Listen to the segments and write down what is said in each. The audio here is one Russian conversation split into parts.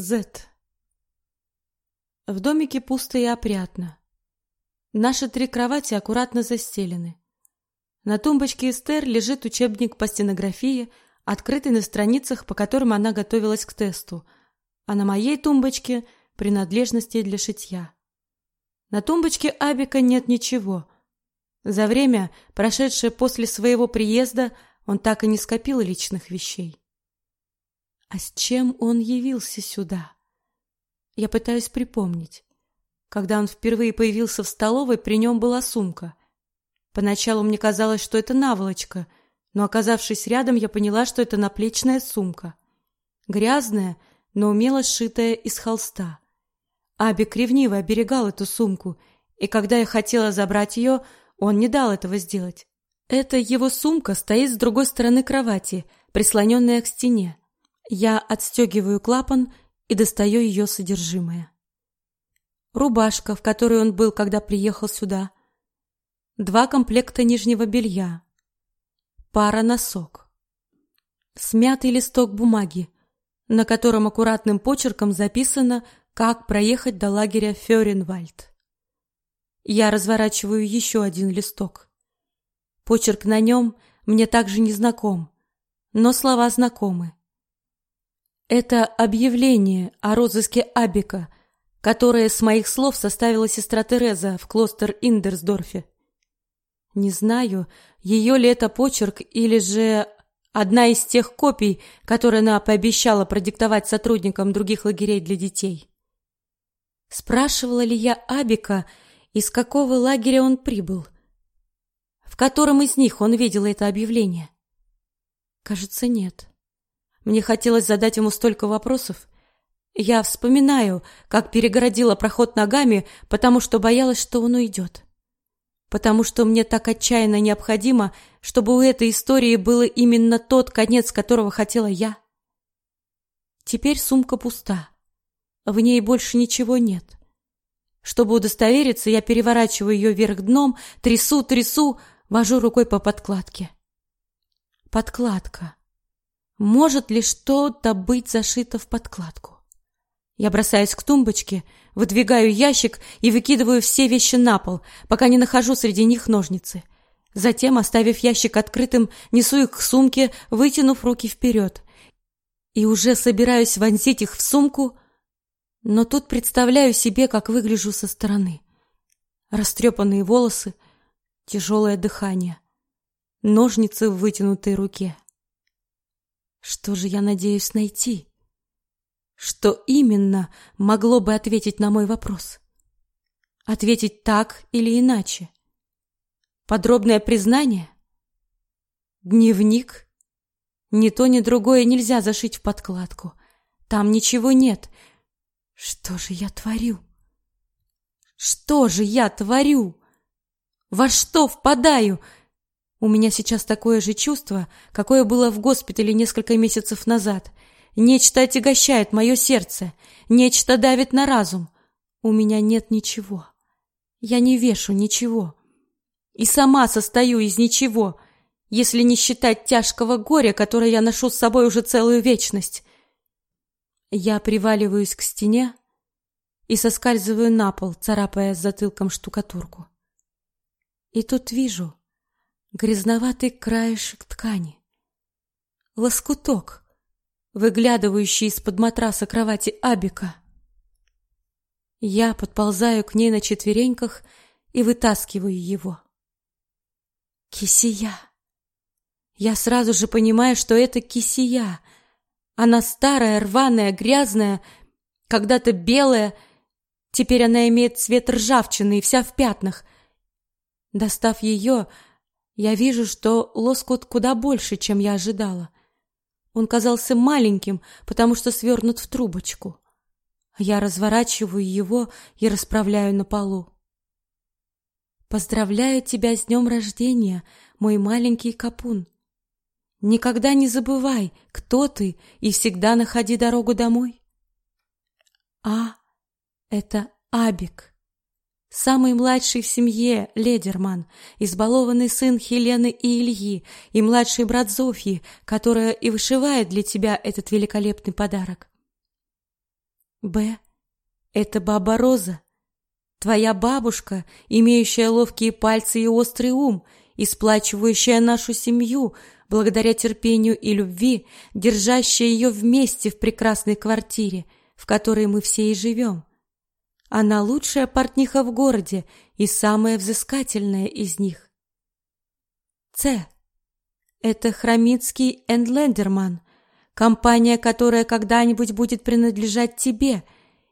Z. В домике пусто и опрятно. Наши три кровати аккуратно застелены. На тумбочке Эстер лежит учебник по стенографии, открытый на страницах, по которым она готовилась к тесту, а на моей тумбочке принадлежности для шитья. На тумбочке Абика нет ничего. За время, прошедшее после своего приезда, он так и не скопил личных вещей. А с чем он явился сюда? Я пытаюсь припомнить. Когда он впервые появился в столовой, при нем была сумка. Поначалу мне казалось, что это наволочка, но оказавшись рядом, я поняла, что это наплечная сумка. Грязная, но умело сшитая из холста. Абик ревниво оберегал эту сумку, и когда я хотела забрать ее, он не дал этого сделать. Эта его сумка стоит с другой стороны кровати, прислоненная к стене. Я отстегиваю клапан и достаю ее содержимое. Рубашка, в которой он был, когда приехал сюда. Два комплекта нижнего белья. Пара носок. Смятый листок бумаги, на котором аккуратным почерком записано, как проехать до лагеря Фёренвальд. Я разворачиваю еще один листок. Почерк на нем мне также не знаком, но слова знакомы. Это объявление о розыске Абика, которое с моих слов составила сестра Тереза в клостер Индерсдорфе. Не знаю, ее ли это почерк или же одна из тех копий, которые она пообещала продиктовать сотрудникам других лагерей для детей. Спрашивала ли я Абика, из какого лагеря он прибыл? В котором из них он видел это объявление? Кажется, нет. Мне хотелось задать ему столько вопросов. Я вспоминаю, как перегородила проход ногами, потому что боялась, что он уйдет. Потому что мне так отчаянно необходимо, чтобы у этой истории был именно тот конец, которого хотела я. Теперь сумка пуста. В ней больше ничего нет. Чтобы удостовериться, я переворачиваю ее вверх дном, трясу, трясу, вожу рукой по подкладке. Подкладка. Может ли что-то быть зашито в подкладку? Я бросаюсь к тумбочке, выдвигаю ящик и выкидываю все вещи на пол, пока не нахожу среди них ножницы. Затем, оставив ящик открытым, несу их к сумке, вытянув руки вперед. И уже собираюсь вонзить их в сумку, но тут представляю себе, как выгляжу со стороны. Растрепанные волосы, тяжелое дыхание, ножницы в вытянутой руке. Что же я надеюсь найти? Что именно могло бы ответить на мой вопрос? Ответить так или иначе? Подробное признание? Дневник? Ни то, ни другое нельзя зашить в подкладку. Там ничего нет. Что же я творю? Что же я творю? Во что впадаю? У меня сейчас такое же чувство, какое было в госпитале несколько месяцев назад. Нечто отягощает мое сердце, нечто давит на разум. У меня нет ничего. Я не вешу ничего. И сама состою из ничего, если не считать тяжкого горя, которое я ношу с собой уже целую вечность. Я приваливаюсь к стене и соскальзываю на пол, царапая затылком штукатурку. И тут вижу грязноватый краешек ткани. Лоскуток, выглядывающий из-под матраса кровати Абика. Я подползаю к ней на четвереньках и вытаскиваю его. Кисия. Я сразу же понимаю, что это кисия. Она старая, рваная, грязная, когда-то белая. Теперь она имеет цвет ржавчины и вся в пятнах. Достав ее, я вижу, что лоскут куда больше, чем я ожидала. Он казался маленьким, потому что свернут в трубочку. Я разворачиваю его и расправляю на полу. Поздравляю тебя с днем рождения, мой маленький капун. Никогда не забывай, кто ты, и всегда находи дорогу домой. А это Абик. Самый младший в семье Ледерман, избалованный сын Хелены и Ильи, и младший брат Зофьи, которая и вышивает для тебя этот великолепный подарок. Б. Это баба Роза. Твоя бабушка, имеющая ловкие пальцы и острый ум, и сплачивающая нашу семью благодаря терпению и любви, держащая ее вместе в прекрасной квартире, в которой мы все и живем. Она лучшая портниха в городе и самая взыскательная из них. С. Это Хромицкий энд Лендерман, компания, которая когда-нибудь будет принадлежать тебе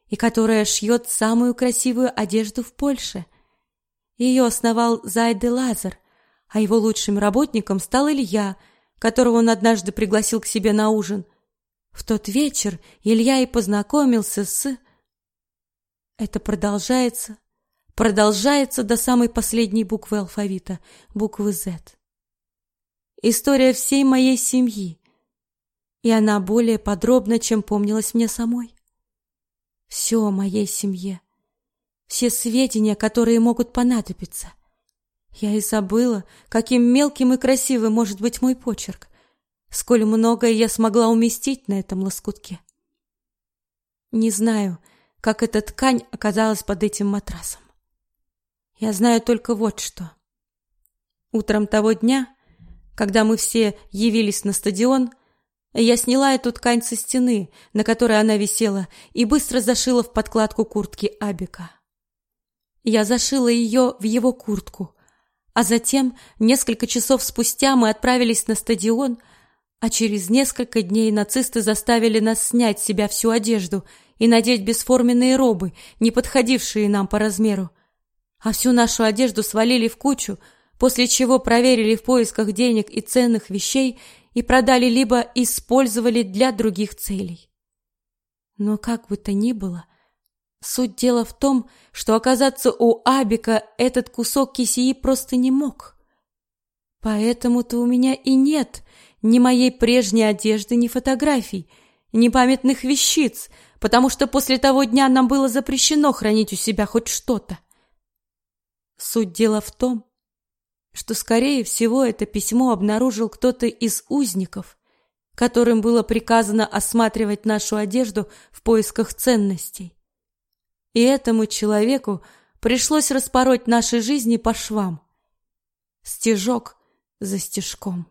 и которая шьет самую красивую одежду в Польше. Ее основал Зайде Лазар, а его лучшим работником стал Илья, которого он однажды пригласил к себе на ужин. В тот вечер Илья и познакомился с... Это продолжается, продолжается до самой последней буквы алфавита, буквы Z. История всей моей семьи, и она более подробна, чем помнилась мне самой. Все о моей семье, все сведения, которые могут понадобиться. Я и забыла, каким мелким и красивым может быть мой почерк, сколь многое я смогла уместить на этом лоскутке. Не знаю, как эта ткань оказалась под этим матрасом. Я знаю только вот что. Утром того дня, когда мы все явились на стадион, я сняла эту ткань со стены, на которой она висела, и быстро зашила в подкладку куртки Абика. Я зашила ее в его куртку, а затем, несколько часов спустя, мы отправились на стадион, а через несколько дней нацисты заставили нас снять с себя всю одежду и надеть бесформенные робы, не подходившие нам по размеру. А всю нашу одежду свалили в кучу, после чего проверили в поисках денег и ценных вещей и продали либо использовали для других целей. Но как бы то ни было, Суть дела в том, что оказаться у Абика этот кусок кисии просто не мог. Поэтому-то у меня и нет ни моей прежней одежды, ни фотографий, ни памятных вещиц, потому что после того дня нам было запрещено хранить у себя хоть что-то. Суть дела в том, что, скорее всего, это письмо обнаружил кто-то из узников, которым было приказано осматривать нашу одежду в поисках ценностей. И этому человеку пришлось распороть наши жизни по швам. Стежок за стежком.